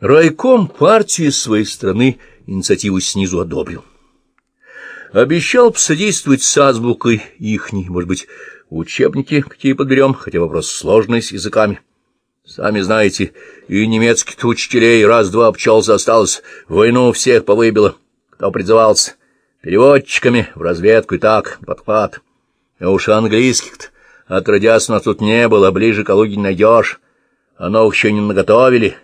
Райком партии своей страны инициативу снизу одобрил. Обещал посодействовать с азбукой ихней, может быть, учебники какие подберем, хотя вопрос сложный с языками. Сами знаете, и немецких-то учителей раз-два обчелся осталось, войну всех повыбило, кто призывался, переводчиками в разведку и так, подхват. А уж английских-то отродясь нас тут не было, ближе к Калуге не найдешь, а новых еще не наготовили.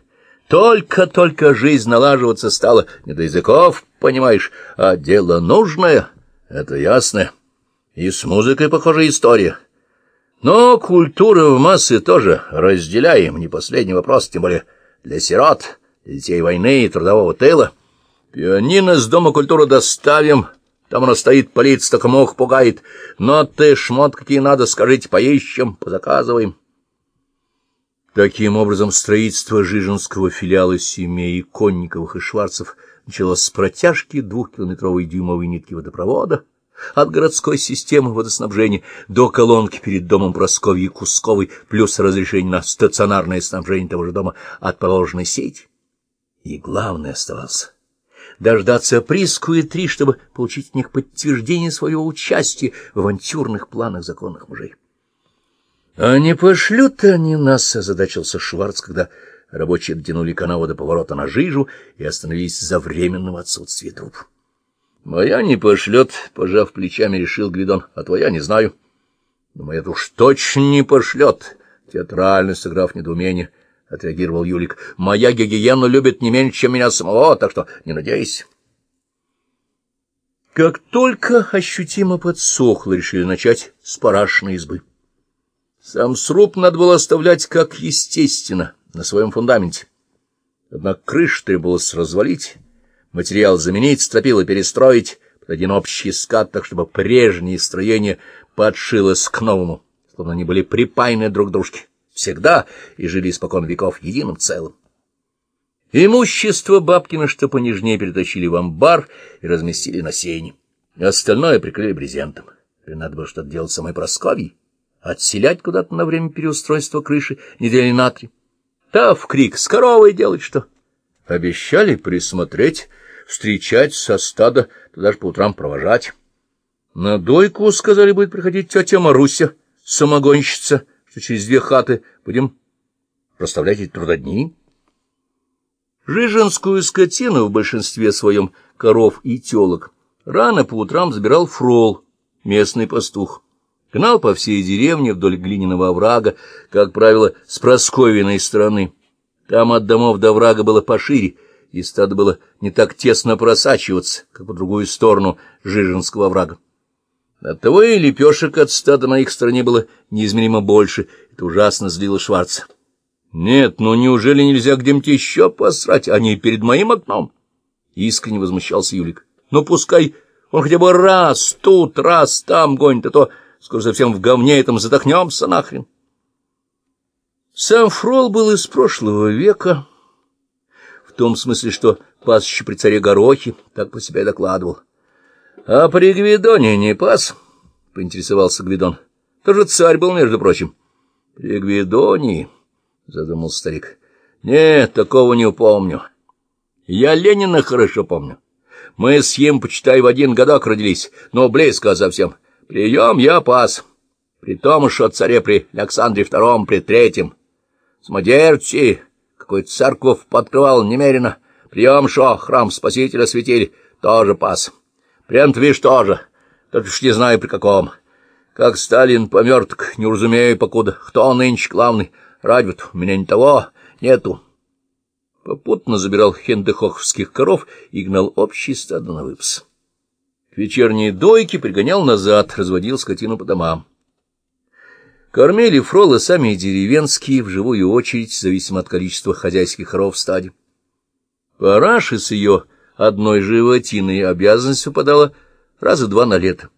Только-только жизнь налаживаться стала, не до языков, понимаешь, а дело нужное, это ясно. И с музыкой, похоже, история. Но культура в массы тоже разделяем, не последний вопрос, тем более для сирот, для детей войны и трудового тыла. Пианино с дома культуры доставим, там оно стоит, полиция так мох пугает. Но ты, шмот, какие надо, скажите, поищем, позаказываем. Таким образом, строительство Жиженского филиала семей Конниковых и Шварцев началось с протяжки двухкилометровой дюймовой нитки водопровода, от городской системы водоснабжения до колонки перед домом Прасковьи Кусковой, плюс разрешение на стационарное снабжение того же дома от положенной сети. И главное оставалось дождаться Приску и Три, чтобы получить от них подтверждение своего участия в авантюрных планах законных мужей. — А не пошлют они нас, — озадачился Шварц, когда рабочие дотянули канаву до поворота на жижу и остановились за временного отсутствия труп. — Моя не пошлет, — пожав плечами, решил Гвидон, — а твоя не знаю. — Но моя уж точно не пошлет, — театрально сыграв недоумение, — отреагировал Юлик. — Моя гигиену любит не меньше, чем меня самого, так что не надейся. Как только ощутимо подсохло, решили начать с парашной избы. Сам сруб надо было оставлять как естественно, на своем фундаменте. Однако крышу требовалось развалить, материал заменить, стропилы перестроить под один общий скат, так чтобы прежнее строение подшилось к новому, словно они были припаяны друг к дружке, всегда и жили испокон веков единым целым. Имущество Бабкина, что понежнее, перетащили в амбар и разместили на сене. Остальное прикрыли брезентом. Надо было что-то делать самой Прасковьей, отселять куда-то на время переустройства крыши недели на три. Та в крик с коровой делать что? Обещали присмотреть, встречать со стада, туда же по утрам провожать. На дойку, сказали, будет приходить тетя Маруся, самогонщица, что через две хаты будем проставлять эти трудодни. Жиженскую скотину в большинстве своем коров и телок рано по утрам забирал фрол, местный пастух. Гнал по всей деревне вдоль глиняного оврага, как правило, с просковиной стороны. Там от домов до врага было пошире, и стадо было не так тесно просачиваться, как по другую сторону Жиженского врага. Оттого и лепешек от стада на их стороне было неизмеримо больше. Это ужасно злило Шварца. Нет, ну неужели нельзя где-нибудь еще посрать, а не перед моим окном? Искренне возмущался Юлик. Ну, пускай он хотя бы раз тут, раз там гонит, а то скоро совсем в говне этом задохнемся нахрен. Сам Фрол был из прошлого века, в том смысле, что пас еще при царе Горохе, так по себя и докладывал. — А при Гвидоне не пас? — поинтересовался Гвидон. — Тоже царь был, между прочим. — При Гвидоне... — задумался старик. — Нет, такого не упомню. Я Ленина хорошо помню. Мы с ним, почитай, в один годок родились, но близко совсем. Прием я пас. При том, что царе при Александре Втором, при Третьем. Смодерти, какой церковь подкрывал немерено. Прием шо, храм Спасителя светили, тоже пас. Видишь, тоже, только уж не знаю при каком. Как Сталин помер, так не разумею покуда, кто нынче главный. Разве у меня не того нету. Попутно забирал хендехоховских коров и гнал общий стадо на выпас. К вечерней дойке пригонял назад, разводил скотину по домам. Кормили фролы сами деревенские, в живую очередь, зависимо от количества хозяйских коров в стаде. Параши с ее одной животиной обязанность выпадала раза два на лето.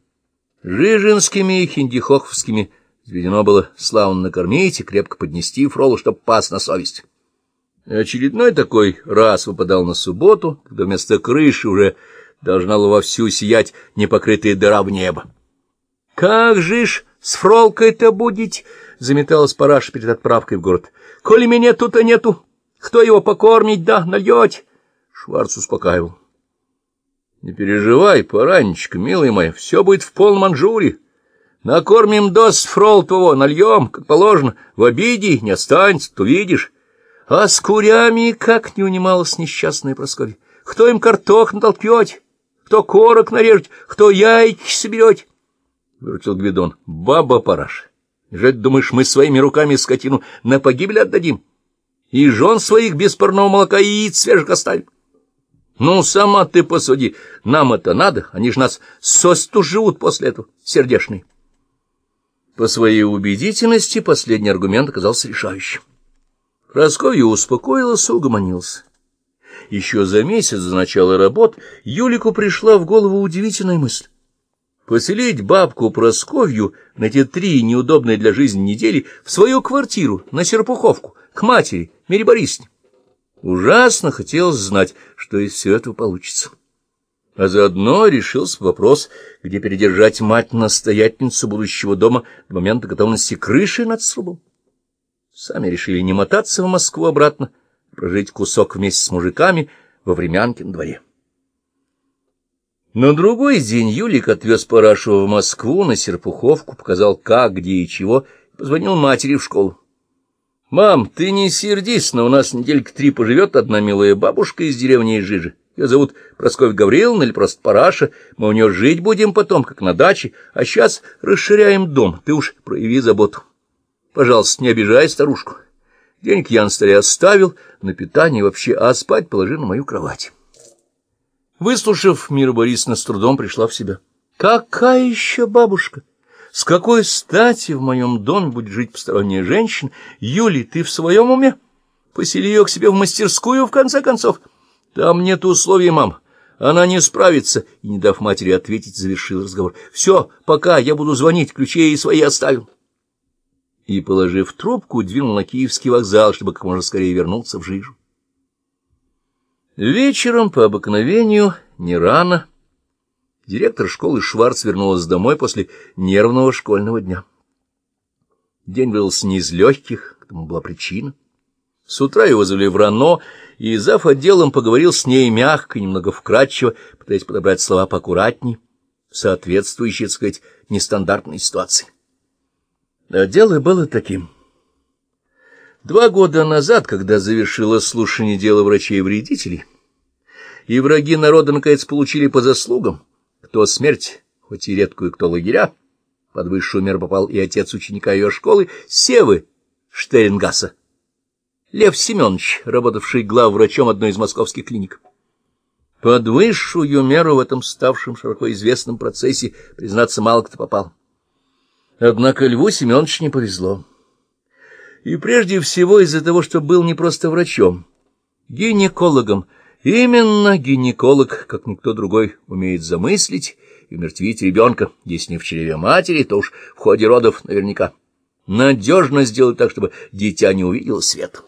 Жижинскими и хиндихоховскими заведено было славно накормить и крепко поднести фролу, чтоб пас на совесть. Очередной такой раз выпадал на субботу, когда вместо крыши уже должна была вовсю сиять непокрытая дыра в небо. — Как же ж с фролкой-то будить? — заметалась параша перед отправкой в город. — Коли меня тут-то нету, Кто его покормить, да, нальете? Шварц успокаивал. Не переживай, поранечка, милый мой, все будет в полном анжуре. Накормим дос фрол твоего, нальем, как положено, в обиде не останется, то видишь. А с курями как не унималась несчастная Прасковья. Кто им картох натолкнете, кто корок нарежет, кто яйки соберете? Выручил Гвидон. Баба параш. Жать, думаешь, мы своими руками скотину на погибель отдадим? И жен своих без парного молока и яиц свежих оставим? Ну, сама ты посуди, нам это надо, они же нас состу живут после этого, сердешные. По своей убедительности последний аргумент оказался решающим. Прасковья успокоилась и угомонился. Еще за месяц до начала работ Юлику пришла в голову удивительная мысль. Поселить бабку Просковью на те три неудобные для жизни недели в свою квартиру на Серпуховку, к матери, Мире Борисовне. Ужасно хотелось знать, что из всего этого получится. А заодно решился вопрос, где передержать мать-настоятельницу будущего дома до момента готовности крыши над срубом. Сами решили не мотаться в Москву обратно, прожить кусок вместе с мужиками во времянке на дворе. На другой день Юлик отвез Парашева в Москву на Серпуховку, показал как, где и чего, и позвонил матери в школу. «Мам, ты не сердись, но у нас неделька три поживет одна милая бабушка из деревни Жижи. Ее зовут Прасковья Гавриловна или просто Параша. Мы у нее жить будем потом, как на даче, а сейчас расширяем дом. Ты уж прояви заботу. Пожалуйста, не обижай старушку. Денег я на столе оставил, на питание вообще, а спать положи на мою кровать». Выслушав, Мира Борисовна с трудом пришла в себя. «Какая еще бабушка?» С какой стати в моем доме будет жить посторонняя женщина? Юли, ты в своем уме? Посели ее к себе в мастерскую, в конце концов. Там нет условий, мам. Она не справится. И, не дав матери ответить, завершил разговор. Все, пока, я буду звонить, ключи ей свои оставил. И, положив трубку, двинул на Киевский вокзал, чтобы как можно скорее вернуться в Жижу. Вечером, по обыкновению, не рано, Директор школы Шварц вернулась домой после нервного школьного дня. День выдался не из легких, к тому была причина. С утра его вызвали в РАНО, и зав. отделом поговорил с ней мягко, немного вкрадчиво, пытаясь подобрать слова поаккуратней, соответствующие, так сказать, нестандартной ситуации. А дело было таким. Два года назад, когда завершилось слушание дела врачей-вредителей, и враги народа, наконец, получили по заслугам, кто смерть, хоть и редкую, кто лагеря. Под высшую меру попал и отец ученика ее школы, Севы Штерингаса, Лев Семенович, работавший главврачом одной из московских клиник. Под высшую меру в этом ставшем широко известном процессе, признаться, мало кто попал. Однако Льву Семеновичу не повезло. И прежде всего из-за того, что был не просто врачом, гинекологом, Именно гинеколог, как никто другой, умеет замыслить и умертвить ребенка, если не в чреве матери, то уж в ходе родов наверняка. Надежно сделать так, чтобы дитя не увидело свет.